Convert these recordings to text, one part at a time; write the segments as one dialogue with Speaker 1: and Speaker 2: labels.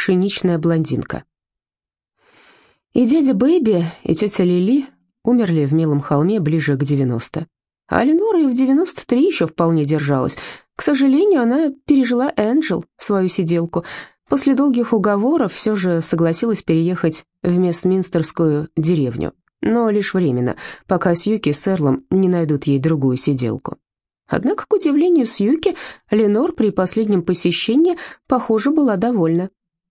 Speaker 1: пшеничная блондинка. И дядя Бэйби, и тетя Лили умерли в Милом холме ближе к 90. А Ленора и в 93 еще вполне держалась. К сожалению, она пережила Энджел, свою сиделку. После долгих уговоров все же согласилась переехать в Местминстерскую деревню. Но лишь временно, пока Сьюки с Эрлом не найдут ей другую сиделку. Однако, к удивлению Сьюки, Ленор при последнем посещении, похоже, была довольна.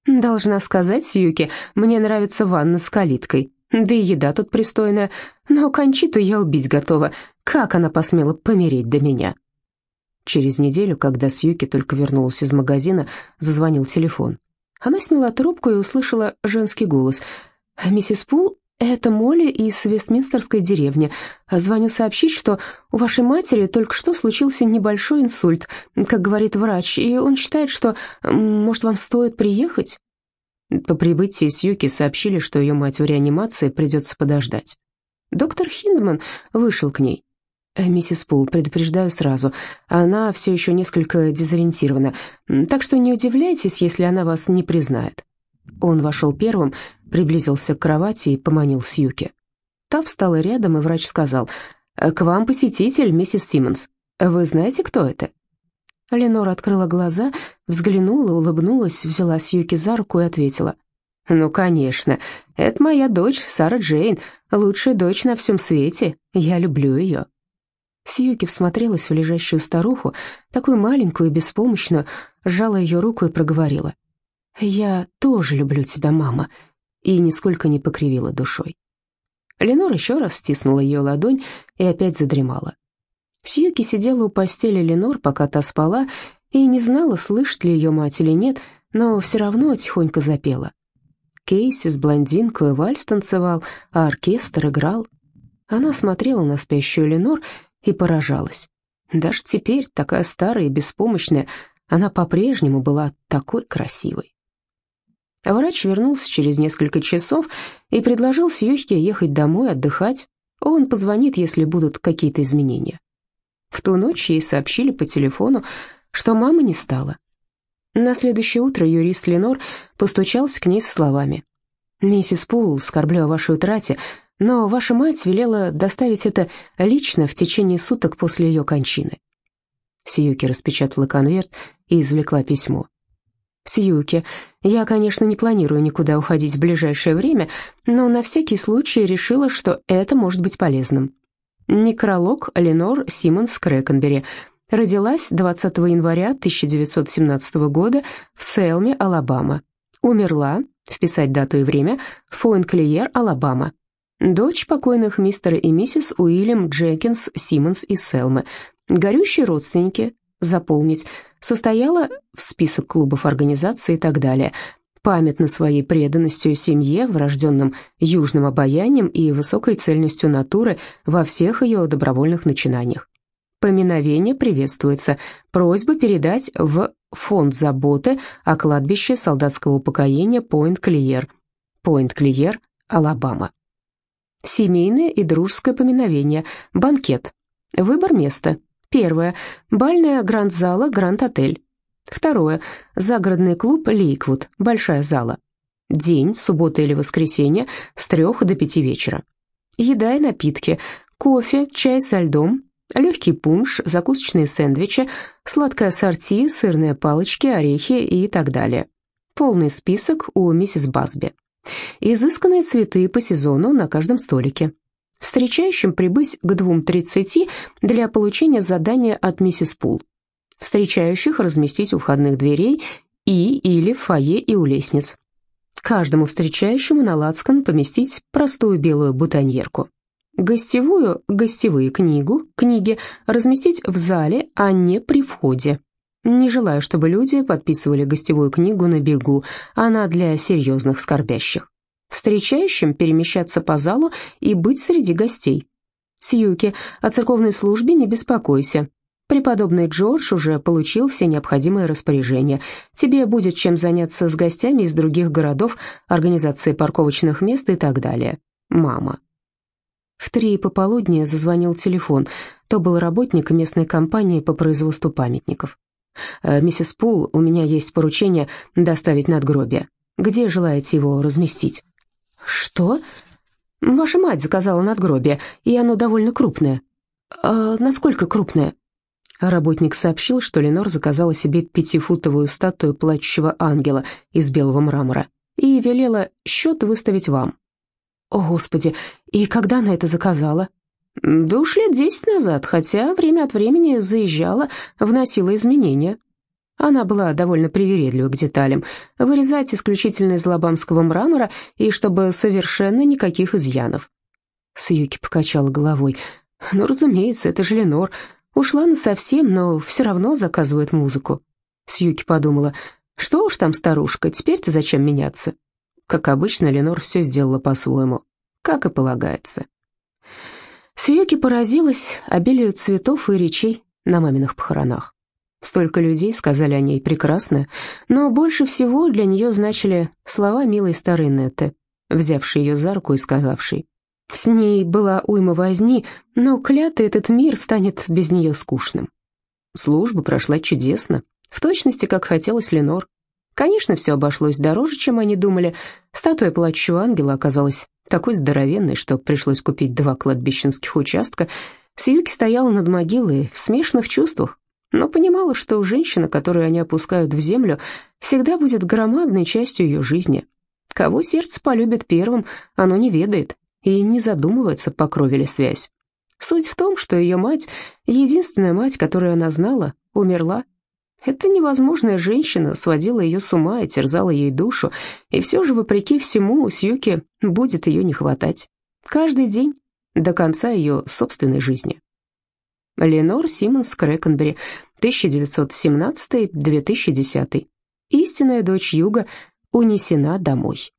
Speaker 1: «Должна сказать, Сьюки, мне нравится ванна с калиткой. Да и еда тут пристойная. Но Кончиту я убить готова. Как она посмела помереть до меня?» Через неделю, когда Сьюки только вернулась из магазина, зазвонил телефон. Она сняла трубку и услышала женский голос. «Миссис Пул, «Это Молли из Вестминстерской деревни. Звоню сообщить, что у вашей матери только что случился небольшой инсульт, как говорит врач, и он считает, что, может, вам стоит приехать?» По прибытии Сьюки сообщили, что ее мать в реанимации придется подождать. Доктор Хиндман вышел к ней. «Э, «Миссис Пул, предупреждаю сразу, она все еще несколько дезориентирована, так что не удивляйтесь, если она вас не признает». Он вошел первым, приблизился к кровати и поманил Сьюки. Та встала рядом, и врач сказал, «К вам посетитель, миссис Симмонс. Вы знаете, кто это?» Ленора открыла глаза, взглянула, улыбнулась, взяла Сьюки за руку и ответила, «Ну, конечно, это моя дочь, Сара Джейн, лучшая дочь на всем свете, я люблю ее». Сьюки всмотрелась в лежащую старуху, такую маленькую и беспомощную, сжала ее руку и проговорила, «Я тоже люблю тебя, мама», и нисколько не покривила душой. Ленор еще раз стиснула ее ладонь и опять задремала. Сьюки сидела у постели Ленор, пока та спала, и не знала, слышит ли ее мать или нет, но все равно тихонько запела. Кейси с блондинкой вальс танцевал, а оркестр играл. Она смотрела на спящую Ленор и поражалась. Даже теперь, такая старая и беспомощная, она по-прежнему была такой красивой. Врач вернулся через несколько часов и предложил Сьюхе ехать домой отдыхать. Он позвонит, если будут какие-то изменения. В ту ночь ей сообщили по телефону, что мамы не стало. На следующее утро юрист Ленор постучался к ней со словами. «Миссис Пул, скорблю о вашей утрате, но ваша мать велела доставить это лично в течение суток после ее кончины». Сьюки распечатала конверт и извлекла письмо. Сьюки. Я, конечно, не планирую никуда уходить в ближайшее время, но на всякий случай решила, что это может быть полезным. Некролог Ленор Симмонс Крэкенбери. Родилась 20 января 1917 года в Селме, Алабама. Умерла, вписать дату и время, в Пойнт-Клиер, Алабама. Дочь покойных мистера и миссис Уильям Джекинс Симмонс из Селмы. Горющие родственники, заполнить, состояла в список клубов, организаций и так далее, памятна своей преданностью семье, врожденным южным обаянием и высокой цельностью натуры во всех ее добровольных начинаниях. Поминовение приветствуется. Просьба передать в фонд заботы о кладбище солдатского упокоения Пойнт-Клиер. Пойнт-Клиер, Алабама. Семейное и дружеское поминовение. Банкет. Выбор места. Первое. Бальная Гранд-зала Гранд-отель. Второе. Загородный клуб Лейквуд, большая зала. День, суббота или воскресенье, с трех до пяти вечера. Еда и напитки. Кофе, чай со льдом, легкий пунш, закусочные сэндвичи, сладкое ассорти, сырные палочки, орехи и так далее. Полный список у миссис Басби. Изысканные цветы по сезону на каждом столике встречающим прибыть к 2.30 для получения задания от миссис Пул. Встречающих разместить у входных дверей и или в фойе и у лестниц. Каждому встречающему на лацкан поместить простую белую бутоньерку. Гостевую, гостевые книгу, книги разместить в зале, а не при входе. Не желаю, чтобы люди подписывали гостевую книгу на бегу, она для серьезных скорбящих встречающим перемещаться по залу и быть среди гостей. Сьюки, о церковной службе не беспокойся. Преподобный Джордж уже получил все необходимые распоряжения. Тебе будет чем заняться с гостями из других городов, организации парковочных мест и так далее. Мама. В три пополудни зазвонил телефон. То был работник местной компании по производству памятников. «Э, «Миссис Пул, у меня есть поручение доставить надгробие. Где желаете его разместить?»
Speaker 2: «Что?»
Speaker 1: «Ваша мать заказала надгробие, и оно довольно крупное».
Speaker 2: «А насколько крупное?»
Speaker 1: Работник сообщил, что Ленор заказала себе пятифутовую статую плачущего ангела из белого мрамора и велела счет выставить вам.
Speaker 2: «О, Господи, и когда она это заказала?»
Speaker 1: «Да уж лет десять назад, хотя время от времени заезжала, вносила изменения». Она была довольно привередлива к деталям, вырезать исключительно из лабамского мрамора и чтобы совершенно никаких изъянов.
Speaker 2: Сьюки покачала головой. «Ну, разумеется, это же Ленор. Ушла на совсем, но все равно заказывает музыку». Сьюки подумала, что уж там, старушка, теперь-то зачем меняться?
Speaker 1: Как обычно, Ленор все сделала по-своему, как и полагается. Сьюки поразилась обилию цветов и речей на маминых похоронах. Столько людей сказали о ней прекрасно, но больше всего для нее значили слова милой старой Нетты, взявшей ее за руку и сказавшей, «С ней была уйма возни, но клятый этот мир станет без нее скучным». Служба прошла чудесно, в точности, как хотелось Ленор. Конечно, все обошлось дороже, чем они думали. Статуя плачущего ангела оказалась такой здоровенной, что пришлось купить два кладбищенских участка. Сьюки стояла над могилой в смешанных чувствах, но понимала, что женщина, которую они опускают в землю, всегда будет громадной частью ее жизни. Кого сердце полюбит первым, оно не ведает и не задумывается, по крови ли связь. Суть в том, что ее мать, единственная мать, которую она знала, умерла, эта невозможная женщина сводила ее с ума и терзала ей душу, и все же, вопреки всему, у Сьюки будет ее не хватать. Каждый день до конца ее собственной жизни. Ленор Симмонс Крэкенбери, 1917-2010. Истинная дочь Юга унесена домой.